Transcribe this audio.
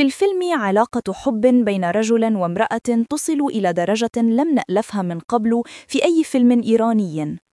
في الفيلم علاقة حب بين رجل وامرأة تصل إلى درجة لم نألفها من قبل في أي فيلم إيراني.